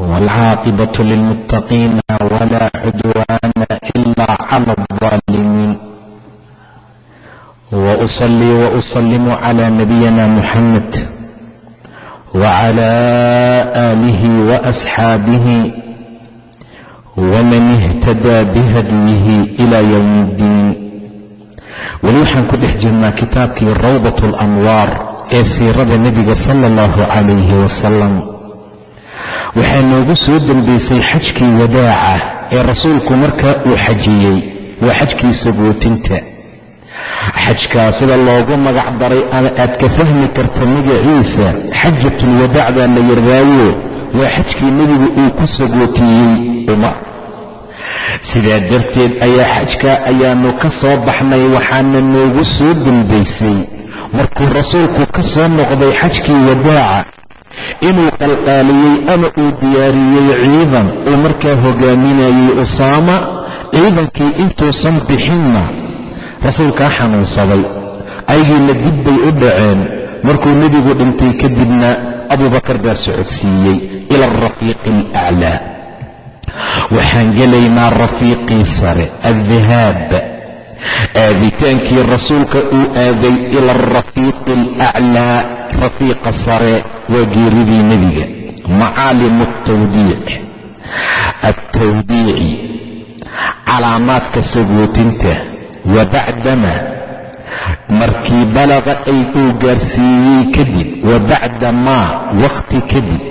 والعاقبة للمتقين ولا عدوان إلا على الظالمين وأصلي وأسلم على نبينا محمد وعلى آله وأصحابه ومن اهتدى بهديه إلى يوم الدين weli waxaan ku dhex jirnaa kitaabkii rawdat alanwaar ee siirada nebiga sala allahu calayhi wasalam waxaa noogu soo dembaysay xajkii wadaaca ee rasuulku markaa uu xajiyey waa xajkii sagootinta xajkaa sida loogu magac daray ama aad ka fahmi karta magaciisa xajatulwadaac baa la yidhaayo waa xajkii nebigu uu ku sagootiyey umar sidaa darteed ayaa xajkaa ayaannu ka soo baxnay waxaana noogu soo dembaysay markuu rasuulku ka soo noqday xajkii wadaaca inuu qalqaaliyey ama uu diyaariyey ciidan uu markaa hogaaminayey usaama ciidankii intuusan bixinna rasuulkaa xanuunsaday. Ayagiina dib bay u dhaceen markuu nebigu dhintay kadibna abubakar baa socodsiiyey ila alrafiiqi alaclaa waxaan gelaynaa rafiiqii sare addahaab. Aaditaankii rasuulka uu aaday ila alrafiiqi alaclaa rafiiqa sare waa geeridii nebiga macaalimu altawdiic altawdiici calaamaadka sagootinta wa bacdama markii balaqa ay uu gaarsiiyey kadib wa bacda maa wakhti kadib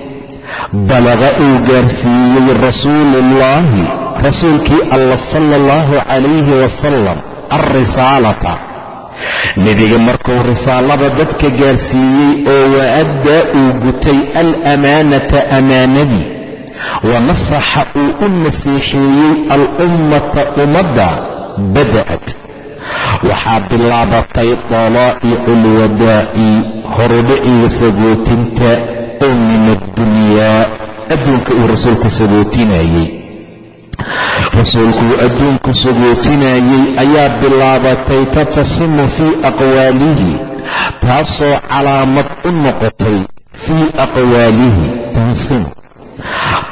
balaqa uu gaarsiiyey rasuuluullaahi rasuulkii alla sala allahu calayhi wasalam alrisaalata nebiga markuu risaalada dadka gaarsiiyey oo wa-addaa uu gutay alamaanata amaanadii. Wa nasaxa uu u nasiixeeyey alummata ummadda bada'at. Waxaa bilaabatay dalaa'icu lwadaa'i horudhiciga sagootinta oo min addunyaa adduunka uu rasuulku sagootinayey rasuulku uu adduunku sagootinayey ayaa bilaabatay tatasimu fii aqwaalihi taasoo calaamad u noqotay fii aqwaalihi tansimu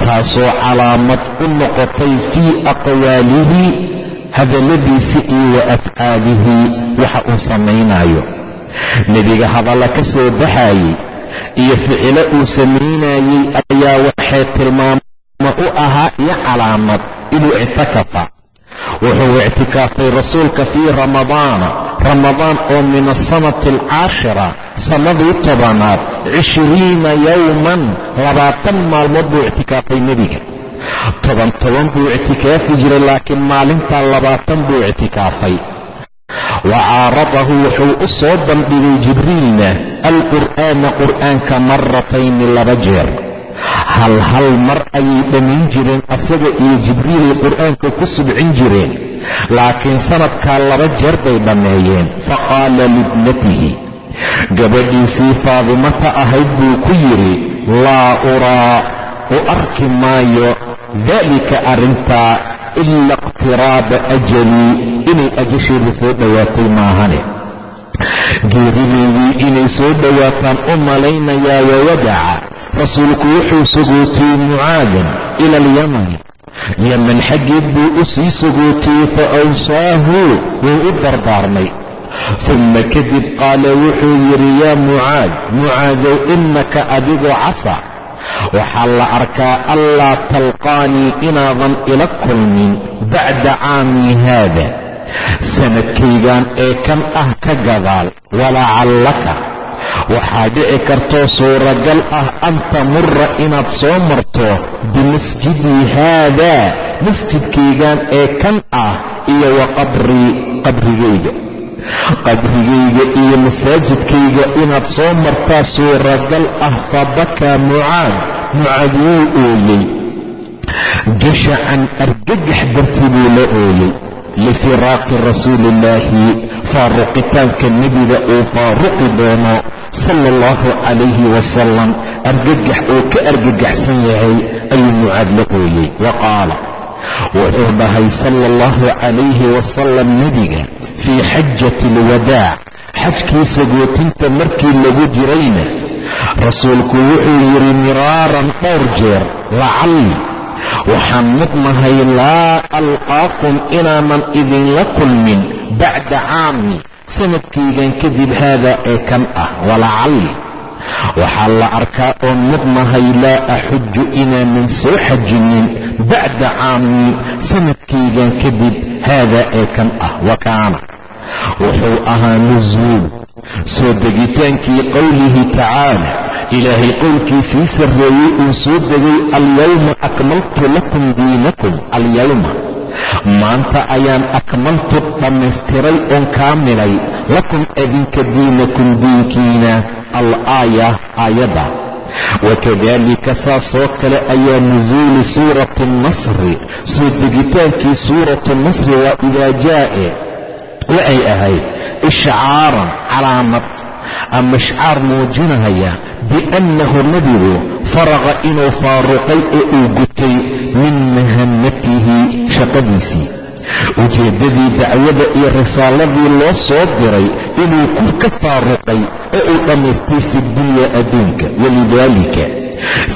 taasoo calaamad u noqotay fii aqwaalihi hadalladiisi iyo wa afcaalihi waxa uu samaynayo nebiga hadalla ka soo baxayey iyo ficilo uu samaynayey ayaa waxay tilmaamo u ahaa iyo calaamad inuu ictakafa. Wuxuu ictikaafay rasuulka fii ramadaana ramadaan oo min asanati alcaashira sannadii tobanaad cishiriina yowman labaatan maalmood buu ictikaafay nebiga. Toban toban buu ictikaafi jiray laakiin maalintaa labaatan buu ictikaafay. Wa caaradahu wuxuu u soo bandhigay jibriilna alqur'aana qur'aanka maratayni laba jeer hal hal mar ayay dhammayn jireen asaga iyo jibriilay qur'aanka ku subcin jireen. Laakiin sanadkaa laba jeer bay dhammeeyeen. Faqaala libnatihi gabadhiisii faadimata ahayd buu ku yidhi laa uraa u arki maayo daalika arrintaa ila iqtiraaba ajalii inay ajasheeda soo dhowaatay maahane. Geerideydii inay soo dhowaataan u malaynayaa wawadaca rasuulku wuxuu sagootiyey mucaadan ila alyamani yaman xaggeed buu u sii sagootiyey fa awsaahu wuu u dardaarmay. Uma kadib qaala wuxuu yidhi yaa mucaad mucaadow innaka adigu casa. Waxaa la arkaa allaa talqaanii inaadan ila kulmin bacda caamii haada. Sanadkaygan ee kan ah ka gadaal walacallaka waxaa dhici kartoo suuragal ah an tamura inaad soo marto bimasjidii haadaa masjidkaygan ee kan ah iyo wa qabrii qabrigayga. Qabrigayga iyo masaajidkayga inaad soo martaa suuragal ah fabakaa mucaad mucaad wuu ooyey. Jashacan argagax dartii buu la ooyey lifiraaqi rasuuliillaahi faaruqitaanka nebiga uu faaruqi doono sala allahu calayhi wasalam argagax uu ka argagaxsan yahay ayuu mucaad la wa qaala wuxuu dhahay sala allahu calayhi wasalam nebiga fii xajati alwadaac xajkiisa gootinta markii lagu jirayna rasuulku wuxuu yidhi miraaran dhowr jeer lacalli waxaan mudnahay laa alqaakum inaanan idinla kulmin bacda caami. Sanadkaygan kadib haadaa ee kan ah walacalli. Waxaa la arkaa oon mudnahay laa axuju inaanan soo xajinin bacda caami. Sanadkaygan kadib haadaa ee kan ah wa kaana. Wuxuu ahaa nusuul soo degitaankii qowlihi tacaala ilaahay qowlkiisii sarreeyey uu soo degay alyawma akmaltu lakum diinakum alyawma. Maanta ayaan akmaltu dhammaystiray oon kaamilay lakum adinka diinakum diinkiina al-aaya aayadda. Wakadalika saasoo kale ayaa nusuuli suurati nasri soo degitaankii suuratu nasri waa idaa jaa'e waxay ahayd ishcaaran calaamad ama ishcaar muujinaya biannahu nebigu faraqa inuu faaruqay ee uu gutay min mahamatihi shaqadiisii. Ujeeddadii dacwada iyo risaaladii loo soo diray inuu ku ka faaruqay ee uu dhammaystay fi dunya adduunka walidaalika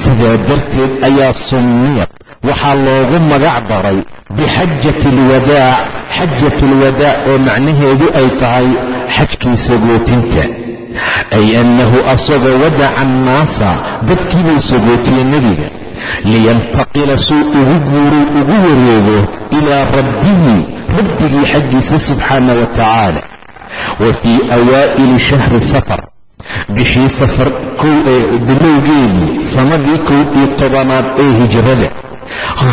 sidaa darteed ayaa summiyad waxaa loogu magac daray bixajati alwadaac xajatu alwadaac oo macnaheedu ay tahay xajkii sagootinta ay annahu asagoo wadaca annaasa dadkiibuu sagootiyey nebiga liyantaqila suu ugu guuruu ugu wareego ilaa rabbihi rabbigii xaggiisa subxaana wa tacaala wa fii awaa'ili shahri safar bishii safar bilowgeedii sannadii kow iyo tobanaad ee hijrada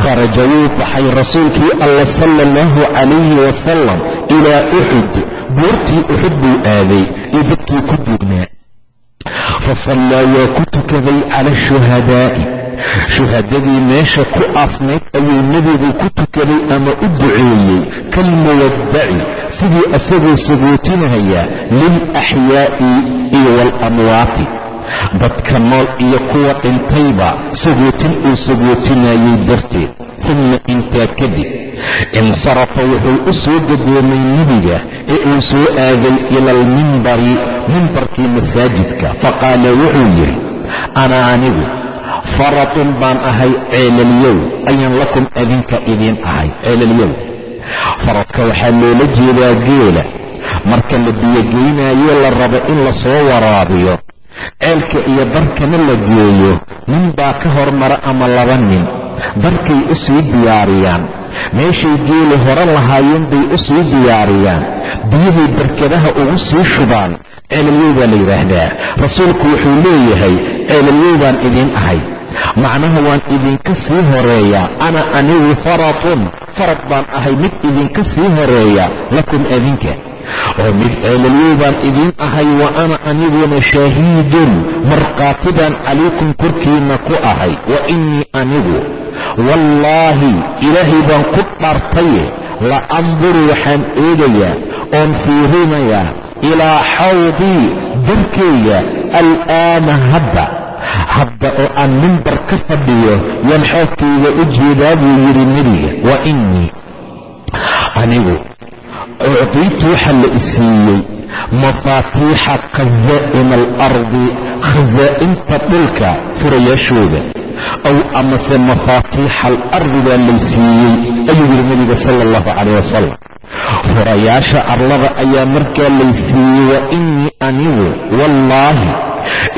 kharaja wuu baxay rasuulkii alla sala allahu calayhi wasalam ilaa uxud buurtii uxud buu aaday iyo dadkii ku duugnaa fa sallaa waa ku tukaday cala ashuhadaa'i shuhadadii meesha ku aasnayd ayuu nebigu ku tukaday ama u duceeyey kalmuwaddaci sidii asagoo sagootinaya lilaxyaa'i iyo waalamwaati dadka nool iyo kuwa dhintayba sagootin uu sagootinayay darteed. Uma intaa kadib insarafa wuxuu u soo gadoomay nebiga ee uu soo aaday ila almimbari mimbarkii masaajidka. Faqaala wuxuu yidhi ana anigu faratun baan ahay ceelalyow ayaan lakum adinka idiin ahay ceelalyow faradka waxaa loola jeedaa geela. Marka la biyogeynaayo la rabo in la soo waraabiyo ceelka iyo darkana la geeyo nin baa ka hormara ama laba nin. Darkay u sii diyaariyaan. Meeshay geeli hore lahaayeen bay u sii diyaariyaan. Biyahay barkadaha ugu sii shubaan ceelalyow baa la yidhaahdaa. Rasuulku wuxuu leeyahay ceelalyow baan idiin ahay. Macnaha waan idinka sii horeeyaa. Ana anigu faratun. Farad baan ahay mid idinka sii horreeya lakum adinka oo mid ceelalyow baan idiin ahay wa ana aniguna shahiidun markhaati baan calaykum korkiinna ku ahay wa innii anigu wallaahi ilaahay baan ku dhaartaye la anduru waxaan eegayaa oon fiirinayaa ilaa xawdii darkayga al'aana hadda hadda oo aan mimbar ka fadhiyo yaan xoodkayga u jeedaa buu yidhi nebiga wa innii anigu ucdiitu waxaa la isiiyey mafaatiixa khazaa'ina alardi khasaa'inta dhulka furayaashooda. Ow amase mafaatiixa alardi baa laysiiyey ayuu yidhi nebiga sala allahu calayh wasalam furayaasha arlada ayaa markaa laysiiyey wa innii anigu wallaahi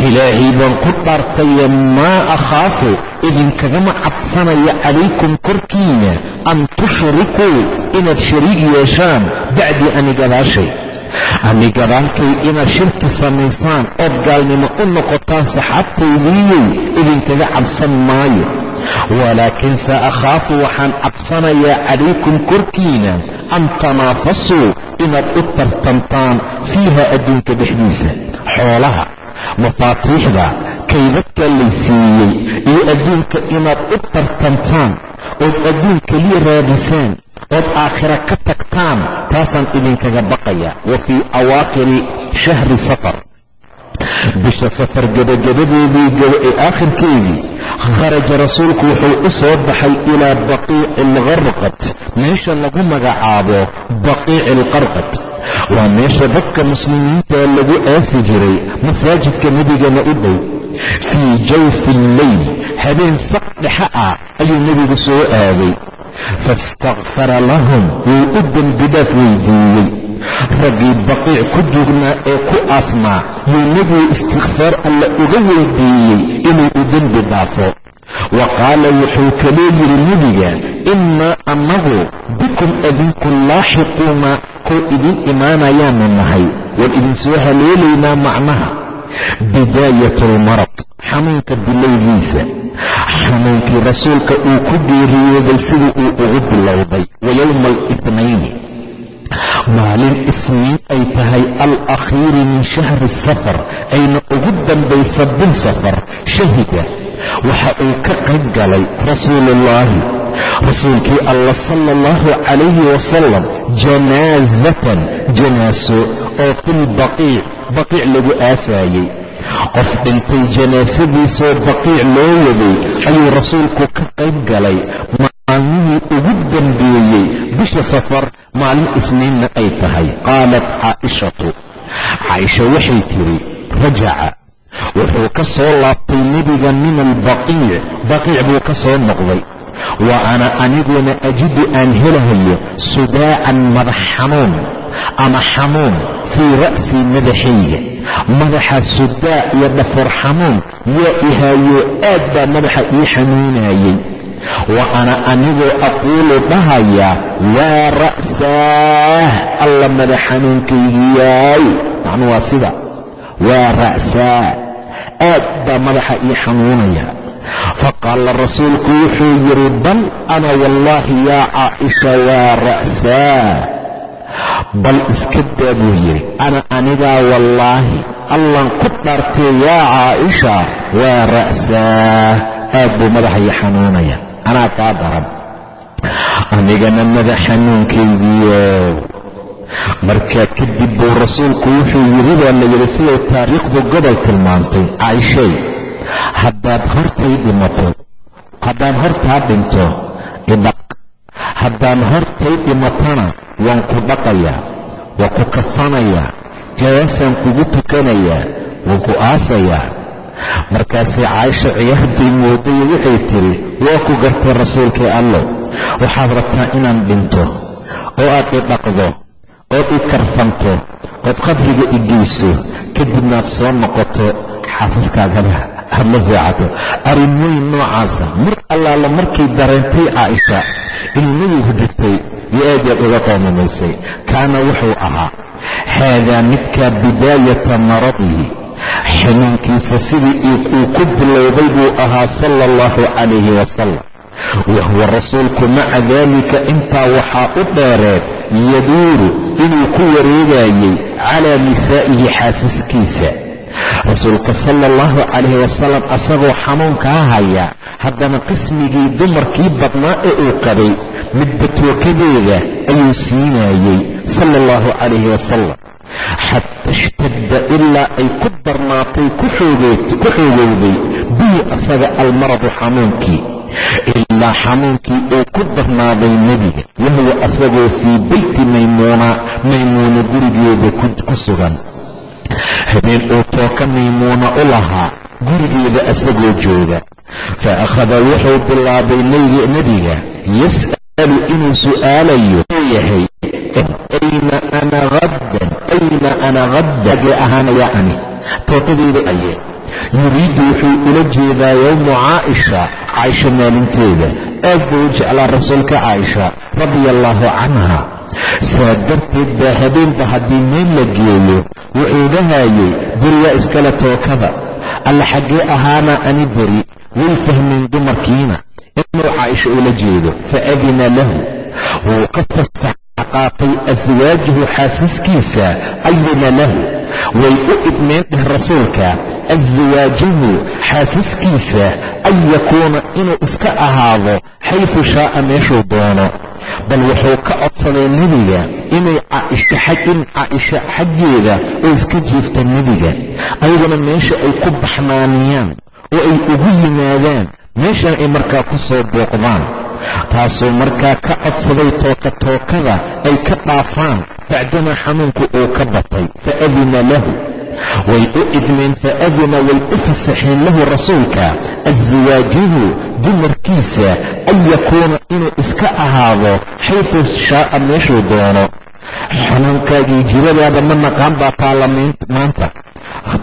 ilaahay baan ku dhaartaye maa akhaafu idinkagama cabsanaya calaykum korkiina an tushrikuu inaad shariig yeeshaan bacdii ani gadaashay. Ani gadaalkay inaad shirki samaysaan ood gaalnimo u noqotaan saxaabtaydiiyey idinkaga cabsan maayo. Walaakinse akhaafu waxaan cabsanayaa calaykum korkiina an tanaafasuu inaad u tartantaan fiiha adduunka dhexdiisa xoolaha mafaatiixda kaydadka laysiiyey iyo adduunka inaad u tartantaan ood adduun keliya raadisaan ood aakhira ka tagtaan taasaan idinkaga baqaya. Wa fii awaakiri shahri safar. Bisha safar gebagabadeedii gaba ee aakhirkeedii kharaja rasuulku wuxuu u soo baxay ilaa baqiici alkarqad meesha lagu magacaabo baqiici alkarqad waa meesha dadka muslimiinta lagu aasi jiray masaajidka nebigana u dhow. Fii jawfi alleyl habeen saq dhexe ah ayuu nebigu soo aaday. Faistakfara lahum wuu u dembidhaaf weydiiyey. Raggii baqiic ku dugnaa ee ku asmaa yuu nebigu istikfaar alla uga weydiiyey inuu u dembi dhaafo. Wa qaala wuxuu kaloo yidhi nebiga innaa annagu bikum adinku laaxiquuna kow idin imaanayaanu nahay. Waan idin soo haleelaynaa macnaha. Bidaayat almarad xanuunka bilowgiisa. Xanuunkii rasuulka uu ku geeriyooday sidii uu ugu bilowday. Wa yowma alitnayni maalin isniin ay tahay alakhiiri min shahri safar. Ayna ugu dambaysa bil safar. Shahida waxa uu ka qayb galay rasuuluullaahi rasuulkii alla sala allahu calayhi wasalam janaasatan janaaso oo filbaqiic baqiic lagu aasaayey qof dhintay janaasadiisoo baqiic loo waday ayuu rasuulku ka qayb galay. Maalmihii ugu dambeeyey bisha safar maalin isniinna ay tahay. Qaalat caa'ishatu. Caaisha waxay tidhi rajaca. Wuxuu ka soo laabtay nebiga min albaqiic. Baqiic buu ka soo noqday wa ana aniguna ajidu aan helahayo sudaacan madax xanuun ama xanuun fii ra'sii madaxayga. Madaxa sudaa iyo dhafor xanuun yaa ihaayo aad baa madaxa ii xanuunayey wa ana anigoo aquulu dhahaya waa ra'saah alla madax xanuunkaygiyaay macnu waa sida waa ra'saah aad baa madaxa ii xanuunaya faqaala rasuulku wuxuu yidhi bal ana wallaahi yaa caaisha waa ra'saa bal iska daa buu yidhi ana anigaa wallaahi allan ku dhaartay yaa caaisha waa ra'saa aad buu madaxa ii xanuunaya anaa kaa daran anigana madax xanuunkaygiyo markaa kadib buu rasuulku wuxuu yidhi baa la yidhi siday taariikhdu gobol tilmaantay caaishay haddaad hortay dhimato haddaan hortaa dhinto idhaq haddaan hortay dhimatana waan ku dhaqayaa waan ku kafanayaa jawaasaan kugu tukanayaa waan ku aasayaa markaasay caaisha ciyaartay moodaye waxay tidhi waa ku gartay rasuulkii allow waxaad rabtaa inaan dhinto oo aad i dhaqdo. Ood i karfanto. Ood qabriga i geyso. Kadibnaad soo noqoto xaasaskaagaba hadla seecato arrimooyin noocaasa. Mar allaala markay dareentay caaisha inuu nebigu dhigtay yo aad yaad uga qoomamaysay kaana wuxuu ahaa haadaa midkaa bidaayata maradihi. Xanuunkiisa sidii uu ku bilowday buu ahaa sala allahu calayhi wasalam wahuwa rasuulku maca daalika intaa waxaa u dheereed yaduuru inuu ku wareegayey calaa nisaa'ihi xaasaskiisa rasuulka sala allahu calayhi wasalam asagoo xanuunkaa haya haddana qismigii dumarkii badnaa ee uu qabay midba tookadeeda ayuu siinayey sala allahu calayhi wasalam xata ishtadda ilaa ay ku darnaatay ku xoogowday bihi asaga almaradu xanuunkii. Ilaa xanuunkii uu ku darnaaday nebiga wahuwa asagoo fii beyti maymuuna maymuuna gurigeeda ku sugan habeen uu tooka maymuuna u lahaa gurigeeda asagoo jooga. Fa akhada wuxuu bilaabay nebiga yas'alu inuu su'aalayo yahay ayna ana haddan ayna ana haddan agee ahaanaya ani tookadeyda aye yuriiddu wuxuu ula jeedaa yowmu caaisha caaisha maalinteeda. Aad buu u jeclaa rasuulka caaisha radia allaahu canha saa darteed baa habeenba haddii meel la geeyo wuxuu dhahayey beriyaa iskale tookada. Alla xaggee ahaana ani beri way fahmeen dumarkiina. Inuu caaisha ula jeedo fa adina lahu. Wuu ka fasax qaatay aswaajuhu xaasaskiisa adina lahu. Way u idmeen dheh rasuulka aswaajahu xaasaskiisa an yakuuna inuu iska ahaado xayfu shaa'a meeshuu doono bal wuxuu ka codsaday nebiga inay in caaisha xaggeeda oo iska jiifta nebiga. Ayaguna meesha ay ku baxnaaniyaan oo ay ugu yimaadaan meeshan ay markaa ku soo booqdaan. Taasuu markaa ka codsaday tooka tookada ay ka dhaafaan bacdamaa xanuunku uu ka batay. Faadina lahu way u idmeen faadina way u fasaxeen lahu rasuulka aswaajuhu dumarkiisa an yakuuna inuu iska ahaado xayfu shaa'a meeshuu doono. Xanuunkaagii jiradaada ma naqaan baa taalla maanta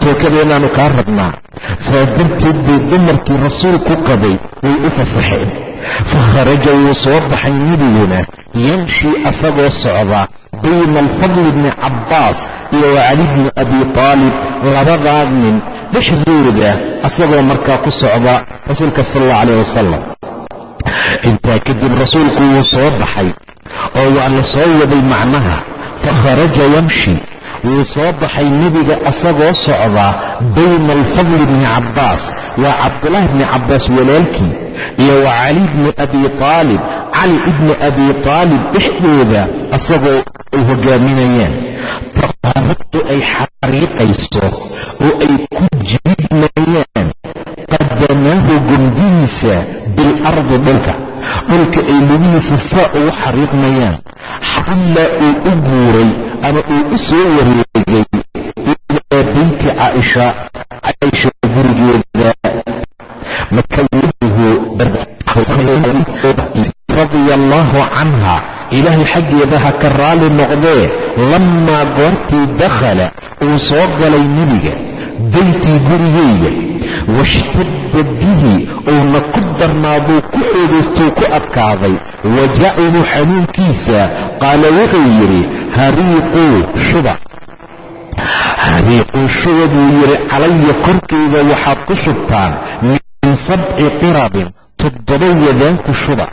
tookadeenaanu kaa rabnaa saa darteed bay dumarkii rasuulku qabay way u fasaxeen fa kharaja wuu soo baxay nebiguna yamshii asagoo socda bayna alfadli bni cabbaas iyo wa cali bni abi taalib labadaa nin dhexdooda asagoo markaa ku socda rasuulka sal alla calayh wasalam intaa kadib rasuulku wuu soo baxay oo waa la soo waday macnaha fa kharaja yamshi wuu soo baxay nebiga asagoo socda bayna alfadli bni cabbaas waa cabdulaahi bni cabbaas walaalkii iyo wa cali bni abi taalib cali ibni abi taalib dhexdooda asagoo ay hogaaminayaan. Taqaarabtu ay xariiqayso oo ay ku jiidmayaan qadamaahu gomdihiisa bilardi dhulka dhulka ay lugihiisa saa ugu xariiqmayaan. Xalla uu u guuray ama uu u soo wareegay ilaa beyti caaisha. Caaisha gurigeeda. Makawiduhu radia allaahu canha ilaahay xaggeeda ha ka raali noqdee lammaa goortii dakhala uu soo galay nebiga beytii gurigeyga washtadda bihi uuna ku darnaaduu ku xoogaystuu ku adkaaday wajacuhu xanuunkiisa qaala wuxuu yidhi hariiquu shuba hariiquu shuba buu yidhi calaya korkayda waxaad ku shubtaan min sabci qirabin toddoba wadaanku shuba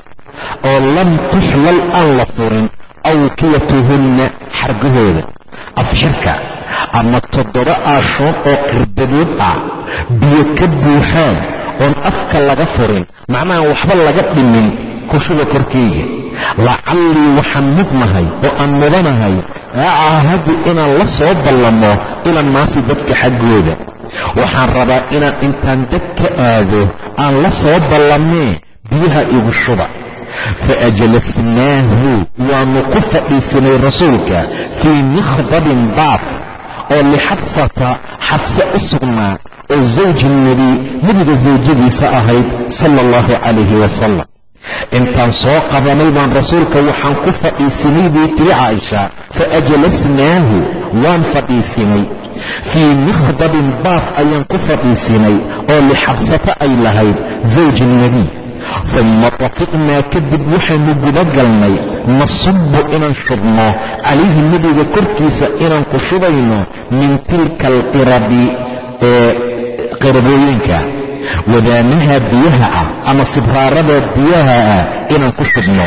oo lam tuxlal aan la furin awkiyatuhunna xargahooda afxirka ama toddoba aashoon oo qirbadood ah biyo ka buuxaan oon afka laga furin macnaha waxba laga dhimin kushuba korkeyga. Lacallii waxaan mudnahay oo aan mudanahay acaahadu inaan la soo ballamo ila naasi dadka xaggooda. Waxaan rabaa inaan intaan dad ka aado aan la soo ballamee biyaha igu shuba fa ajalasnaahu waannu ku fadhiisanay rasuulka fii mikhdabin baaf oo lixabsata xabse u sugnaa oo zawji nebi nebiga sawjadiisa ahayd sala allahu calayhi wasalam intaan soo qabanay baan rasuulka waxaan ku fadhiisinay bay tiri caaisha fa ajalasnaahu waan fadhiisinay fii mikhdabin baaf ayaan ku fadhiisinay oo lixabsata ay lahayd zawji nebiy uma tafiqnaa kadib waxaynu guda galnay nasubbu inaan shubno calayhi nebiga korkiisa inaan ku shubayno min tilka alqirabi ee qirabooyinka. Wadaanaha biyaha ah ama sibraarada biyaha ah inaan ku shubno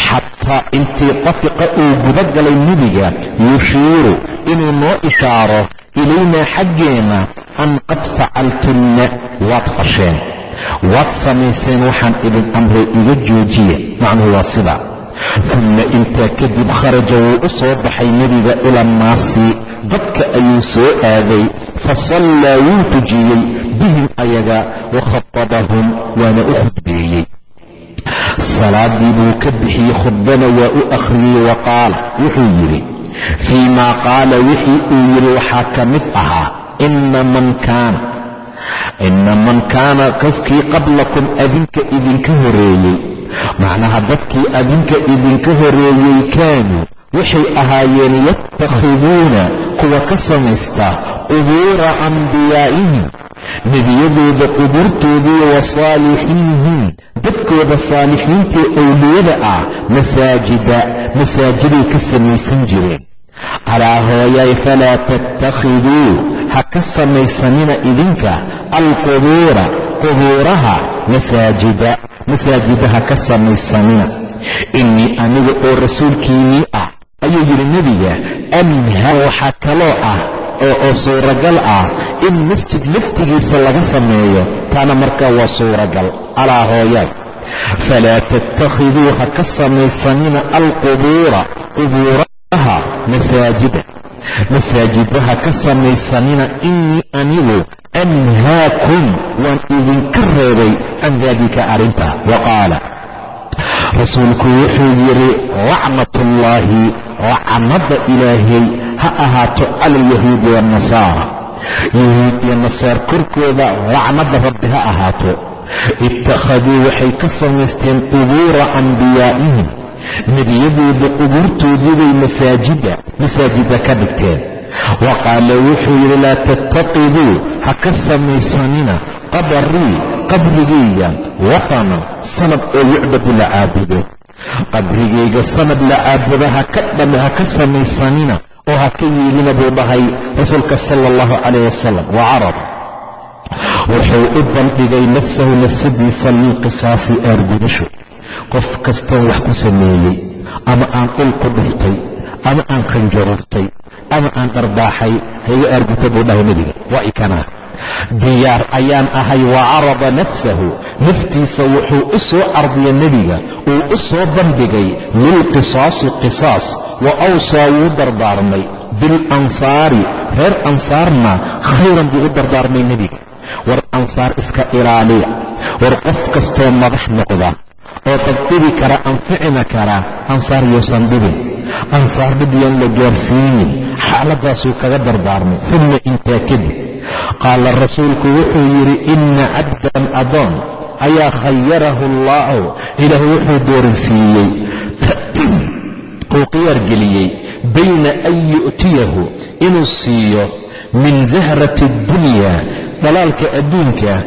xataa intii tafiqa uu guda galay nebiga yushiiru inuu noo ishaaro ilaynaa xaggeenna an qad facaltunna waad fasheen waad samayseen waxaan idin amray iga joojiya macnuhu waa sida. Uma intaa kadib kharaja wuu u soo baxay nebiga ila annaasi dadka ayuu soo aaday. Fa sallaa wuu tujiyey. Bihim ayaga wa khatabahum waana u khudbeeyey. Salaadii buu ka bixiyey khudbana waa u akhriyey wa qaala wuxuu yidhi fii maa qaala wixii uu yidhi waxaa ka mid ahaa ina man kaana ina man kaana qofkii qablakum adinka idinka horeeyey. Macnaha dadkii adinka idinka horeeyey kaanuu waxay ahaayeen yatakhiduuna kuwa ka samaysta qubuura ambiyaa'ihim nebiyadooda qubuurtoodii wa saalixiihim dadkooda saalixiintae owliyada ah masaajida masaajiday ka samaysan jireen. Alaa hooyay falaa tattakhiduu ha ka samaysanina idinka alqubuura qubuuraha masaajida masaajida ha ka samaysanina. Innii aniga oo rasuulkiinnii ah ayuu yidhi nebiga anha waxaa kaloo ah oo suuragal ah in masjid laftigiisa laga sameeyo taana markaa waa suuragal alaa hooyaay falaa tattakhiduu ha ka samaysanina alqubuura qubuuraha masaajida masaajida ha ka samaysanina innii anigu anhaakum waan idinka reebay can daalika arrintaa wa qaala rasuulku wuxuu yidhi lacnatullaahi lacnadda ilaahay ha ahaato cala alyahuudi waannasaara yahuud iyo nasaar korkooda lacnadda rabbi ha ahaato. Ittakhaduu waxay ka samaysteen qubuura ambiyaa'ihim nebiyadooda qubuurtoodiibay masaajida masaajida ka dhigteen. Wa qaala wuxuu yidhi laa tattaqiduu ha ka samaysanina qabarii qabrigayga wathanan sanad oo yucbadu la caabudo qabrigayga sanad la caabudo ha ka samaysanina oo ha ka yeelina buu dhahay rasuulka sala allahu calayh wasalam wa carada wuxuu u bandhigay nafsahu nafsadiisa lilqisaasi aargudasho qof kastoon wax ku sameeyey ama aan dhul ku dhiftay ama aan qanjaruurtay ama aan dharbaaxay hayga aarguta buu dhahay nebiga waa ikanaa diyaar ayaan ahay wa carada nafsahu naftiisa wuxuu u soo cardiyay nebiga uu u soo bandhigay lilqisaasi qisaas wa awsaa wuu dardaarmay bilansaari reer ansaarna khayran buu u dardaarmay nebiga. War ansaar iska ilaaliya war qof kastoo madax noqda oo daddibi kara anficina kara ansaar yuusan dhibin ansaar dhib yaan la gaarsiinin xaaladdaasuu kaga dardaarmay uma intaa kadib qaala rasuulku wuxuu yidhi inna cabdan adoon ayaa khayarahu allaahu ilaah wuxuu dooransiiyey uu khiyaargeliyey bayna an yu'tiyahu inuu siiyo min zahrati addunya dhalaalka adduunka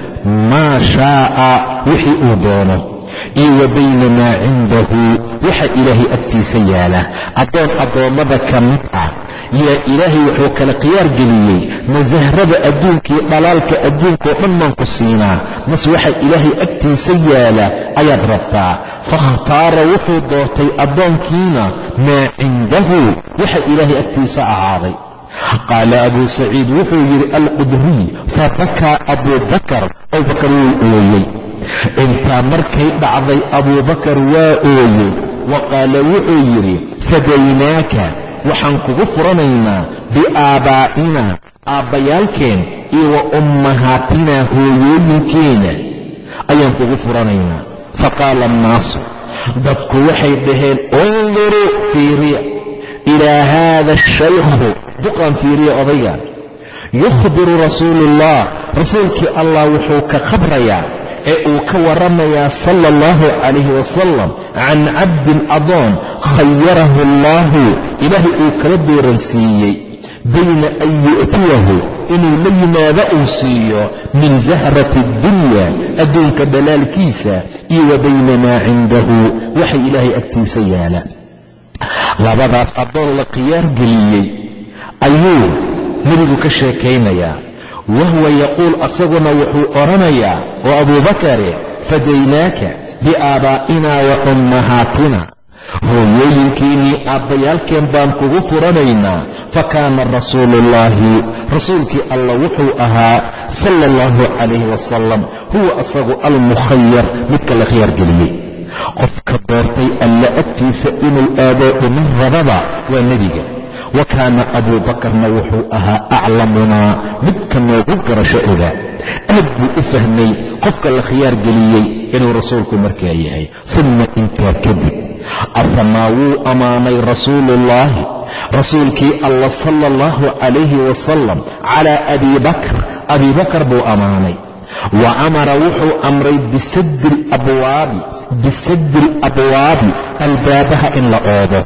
maa shaa'a wixii uu doono iyo wa bayna maa cindahu waxa ilaahay agtiisa yaalla. Addoon addoommada ka mid ah yaa ilaahay wuxuu kala khiyaar geliyey ma zahrada adduunkii dhalaalka adduunkao dhan maan ku siinaa mase waxa ilaahay agtiisa yaalla ayaad rabtaa. Fakhtaara wuxuu doortay addoonkiina maa cindahu waxa ilaahay agtiisa ahaaday. Qaala abuu saciid wuxuu yidhi alqudriy fabakaa abuu bakar abubakar wuu ooyey intaa markay dhacday abuubakar waa ooyey wa qaala wuxuu yidhi fadaynaaka waxaan kugu furanaynaa biaabaa'ina aabbayaalkeen iyo wa ummahaatinaa hooyooyinkeena. Ayaan kugu furanaynaa. Faqaala annaasu dadku waxay dhaheen unduruu fiiriya ilaa haada ashaykhu duqan fiiriya odayga yukhbiru rasuulu ullah rasuulkii allah wuxuu ka khabrayaa ee uu ka warramayaa sala allahu calayhi wasalam can cabdin adoon khayarahu allaahu ilaahay uu kala dooransiiyey bayna an yu'tiyahu inuu la yimaado uu siiyo min zahrati addunya adduunka dhalaalkiisa iyo wa bayna maa cindahu. Waxa ilaahay agtiisa yaalla labadaas addoon la khiyaar geliyey ayuu nebigu ka sheekaynayaa wahuwa yaquul asaguna wuxuu odhanayaa oo abuubakare fadaynaaka biaabaa'ina wa ummahaatina hooyooyinkiinnii aabbayaalkeen baan kugu furanaynaa fa kaana rasuuluullaahi rasuulkii allah wuxuu ahaa sala allahu calayhi wasalam huwa asagu almukhayar midka la khiyaargeliyey qofka doortay alla agtiisa inuu aadoo dhiman rababa waa nebiga wa kaana abuu bakarna wuxuu ahaa aclamunaa midka noogu garasho ogaa aad buu u fahmay qofka la khiyaar geliyey inuu rasuulku markaa yahay uma intaa kadib afamaa wuu ammaanay rasuuluullaahi rasuulkii alla sala allahu calayhi wasalam calaa abii bakr abii bakar buu ammaanay wa amara wuxuu amray bisaddi alabwaabi bisaddi alabwaabi albaabaha in la oodo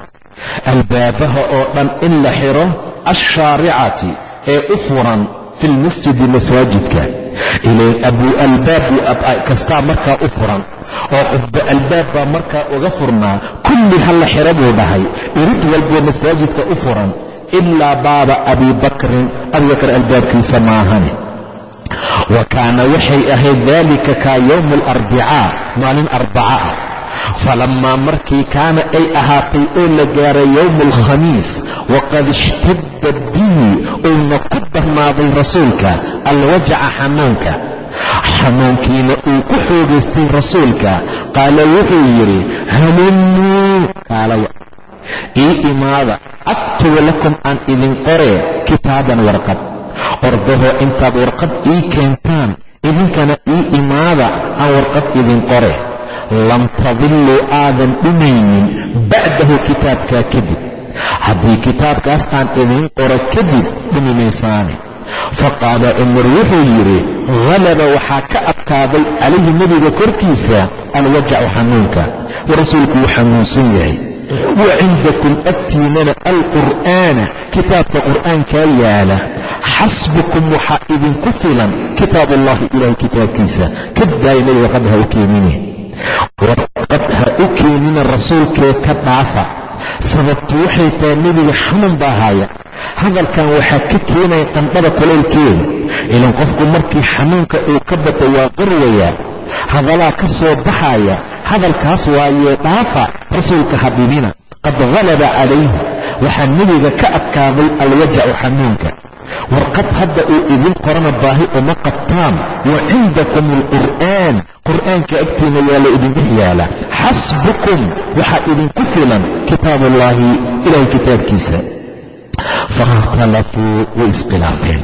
albaabaha oo dhan in la xiro alshaaricati ee u furan fi lmasjidi masaajidka. Ilayn abuu albaab kastaa markaa u furan oo qofba albaab baa markaa uga furnaa kulli ha la xiro buu dhahay. Irid walboo masaajidka u furan ilaa baaba abii bakrin abibakar albaabkiisa maahane. Wa kaana waxay ahayd daalika kaa yowmu alarbicaa maalin arbaca ah falammaa markii kaana ay ahaatay oo la gaaray yowmu alkhamiis waqad ishtadda bihi uuna ku darnaaday rasuulka alwajaca xanuunka xanuunkiina uu ku xoogaystay rasuulka qaala wuxuu yidhi halunnuu kaalaya ii imaada aktubu lakum aan idin qoree kitaaban warqad ordahoo intaad warqad ii keentaan idinkana ii imaada aan warqad idin qore lam tadilluu aadan dhumaynin bacdahu kitaabkaa kadib haddii kitaabkaas aan idiin qoro kadib dhumi maysaane faqaala cumar wuxuu yidhi halaba waxaa ka adkaaday calayhi nebiga korkiisa alwajacu xanuunka wa rasuulku wuu xanuunsan yahay wa cindakum agtiinana alqur'aana kitaabka qur'aankaa yaalla xasbukum waxaa idinku filan kitaab ullahi ilaahay kitaabkiisa ka daaya nebi warqad ha u keenine warqad ha u keenina rasuulkee ka dhaafa. Sababtu waxay tahay nebiga xanuun baa haya hadalkan waxaa ka keenaya qandhada kulaylkeeda. Ilan qofku markii xanuunka uu ka bato waa qarwayaa hadalaa ka soo baxaya hadalkaas waayee dhaafa rasuulka habibina qad halaba calayhi. Waxaa nebiga ka adkaaday alwajacu xanuunka warqad hadda uu idin qorana baahi uma qabtaan. Wa cindakum alqur'aan. Qur'aanka agtiina waa la idin dhex yaalla xasbukum. Waxaa idinku filan. Kitaab ullaahi ilahay kitaabkiisa. Faاkhtalafuu way iskhilaafeen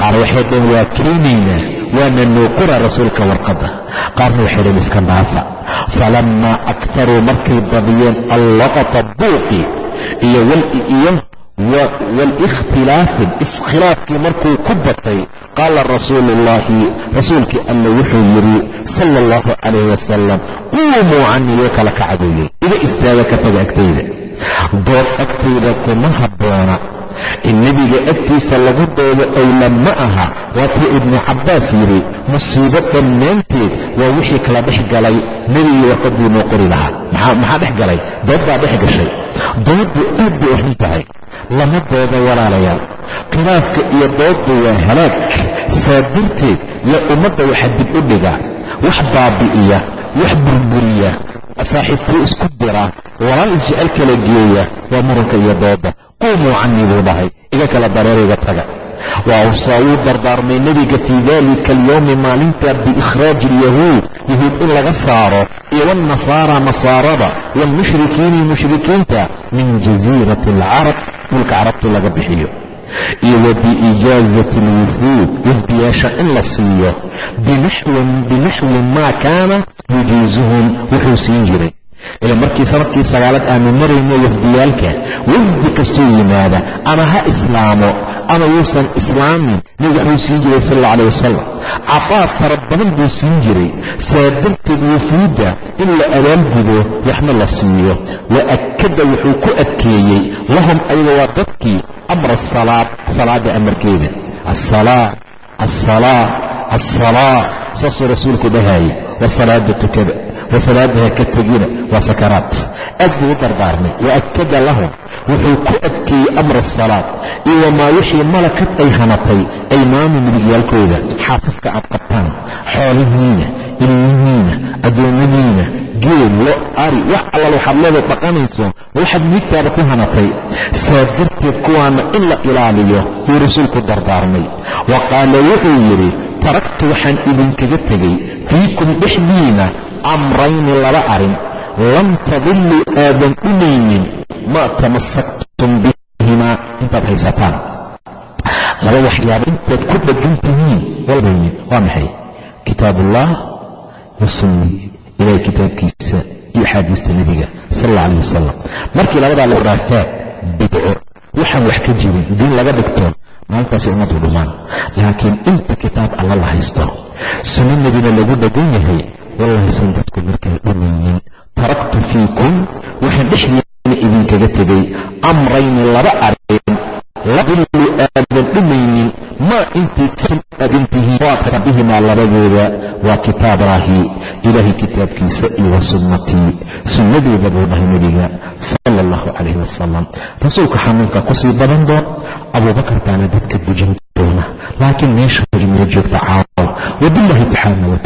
qaar waxay dhaheen waa keenaynaa waana noo qora rasuulka warqadda. Qaarna waxay dhaheen iska dhaafa. Falammaa aktaruu markay badiyeen allaqata buuqi. Iyo iyo waalikhtilaafin iskhilaafkii markuu ku batay qaala rasuulu ullaahi rasuulkii alla wuxuu yidhi sala allahu calayh wasalam quumuu canii way kala kacdooyey iga istaaga ka taga agtayda dood agtayda kuma habboona. In nebiga agtiisa lagu doodo awla ma aha. Waa kii ibnu cabbaas yidhi musiibo dhammaanteed waa wixii kala dhex galay. Nebigii warqaduu noo qori lahaa. Maxaa dhex galay? Dood baa dhex gashay. Dooddu aad bay u tahay lama doodo walaalayaal khilaafka iyo dooddu waa halaag. Saa darteed yaa ummadda waxa dib u dhiga wax baabi'iya wax burburiya saaxiibtii isku dira walaal isjecel kala geeya waa muranka iyo doodda. Quumuu canii buu dhahay iga kala dareeriga taga waawsaa wuu dardaarmay nebiga fii dalika alyowmi maalinta biikhraaji alyahuud yahuud in laga saaro iyo waalnasaara nasaarada waalmushrikiini mushrikiinta min jasiirati alcarab dhulka carabta laga bixiyo. Iyo wa biijaazati alwufuud wafdiyaasha in la siiyo. Binaxwi maa kaana yujiizuhum wuxuu siin jiray ila markii sannadkii sagaalaad aanu marayno wafdiyaalka wafdi kastuu yimaada ama ha islaamo ama yuusan islaamin nebigu waxbuu siin jiray sal alla aleh wasalam cataa fara badan buu siin jiray saa darteed wufuudda in la abaalgudo waxna la siiyo wa akkada wuxuu ku adkeeyey lahum ayaga waa dadkii amra asalaad salaadda amarkeeda asalaa asalaa asalaa saasuu rasuulku dhahayay waa salaada tukada wa salaadaha ka tegina waa sakaraat. Aad buu u dardaarmay wa akkada lahum. Wuxuu ku adkeeyey amra asalaad iyo wamaa wixii malakad ay hanatay aymaamu midigyaalkooda xaasaska aad qabtaan xoolihiina ilmihiina addoommadiina geel lo ari wax allal waxaad leeda dhaqanayso waxaad miigtaada ku hanatay. Saa darteed kuwaana in la ilaaliyo wuu rasuulku dardaarmay wa qaala wuxuu yidhi taraktu waxaan idinkaga tegey fiikum dhexdiina amrayni laba arrin lam tadilluu aadan dhumaynin ma tamasaktum bihimaa intaad haysataan. Laba waxyaaba intaad ku dhegan tihiin walbaynin waa maxay? Kitaabullah wa sunni kitaabkiisa iyo axaadiista nebiga sal alla aleh wasalam markii labadaa la bidco waxaan wax ka jirin diin laga dhigto maalintaasi ummaddu dhumaan. Laakiin inta kitaab alla la haysto sunno nebina lagu dhegan yahay wallahaysan dadku markaa dhumaynin taraktu fiikum waxaan dhexdiina idinkaga tegay amrayni laba arrin ladillu aadan dhumaynin maa intaydsan aadan tihiin waadka bihimaa labadooda. Waa kitaablaahi ilaahay kitaabkiisa iyo sunnatii sunnadeeda buu dhahay nebiga sala allahu calayhi wasalam rasuulka xanuunka ku sii badan doon abuubakar baana dadka bujin doona. Laakiin meesha jimiro joogta caawa. Wabillahi taxaala wa